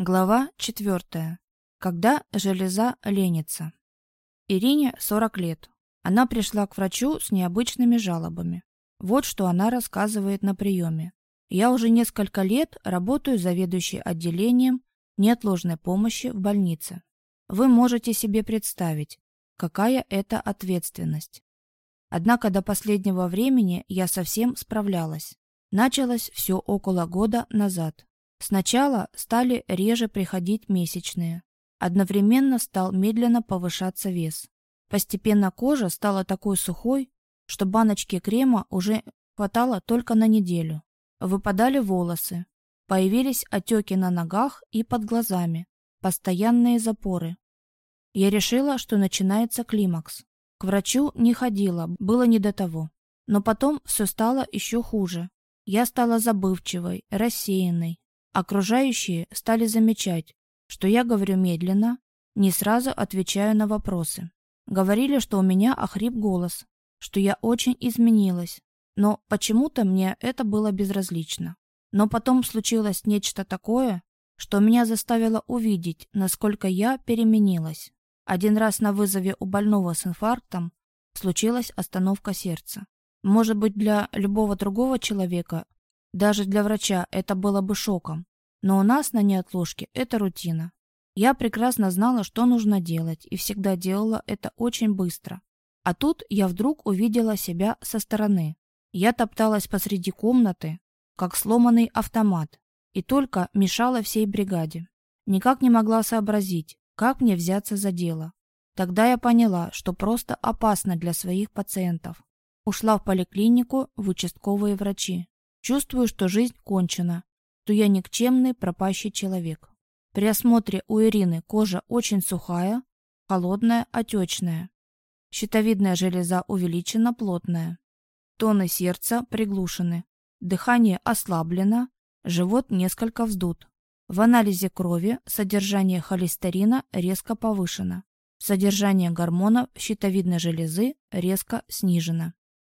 Глава 4. Когда железа ленится. Ирине 40 лет. Она пришла к врачу с необычными жалобами. Вот что она рассказывает на приеме. Я уже несколько лет работаю заведующей отделением неотложной помощи в больнице. Вы можете себе представить, какая это ответственность. Однако до последнего времени я совсем справлялась. Началось все около года назад. Сначала стали реже приходить месячные. Одновременно стал медленно повышаться вес. Постепенно кожа стала такой сухой, что баночки крема уже хватало только на неделю. Выпадали волосы. Появились отеки на ногах и под глазами. Постоянные запоры. Я решила, что начинается климакс. К врачу не ходила, было не до того. Но потом все стало еще хуже. Я стала забывчивой, рассеянной, Окружающие стали замечать, что я говорю медленно, не сразу отвечаю на вопросы. Говорили, что у меня охрип голос, что я очень изменилась, но почему-то мне это было безразлично. Но потом случилось нечто такое, что меня заставило увидеть, насколько я переменилась. Один раз на вызове у больного с инфарктом случилась остановка сердца. Может быть, для любого другого человека, даже для врача, это было бы шоком. Но у нас на неотложке это рутина. Я прекрасно знала, что нужно делать, и всегда делала это очень быстро. А тут я вдруг увидела себя со стороны. Я топталась посреди комнаты, как сломанный автомат, и только мешала всей бригаде. Никак не могла сообразить, как мне взяться за дело. Тогда я поняла, что просто опасно для своих пациентов. Ушла в поликлинику в участковые врачи. Чувствую, что жизнь кончена, что я никчемный пропащий человек. При осмотре у Ирины кожа очень сухая, холодная, отечная. Щитовидная железа увеличена, плотная. Тоны сердца приглушены. Дыхание ослаблено, живот несколько вздут. В анализе крови содержание холестерина резко повышено. Содержание гормонов щитовидной железы резко снижено.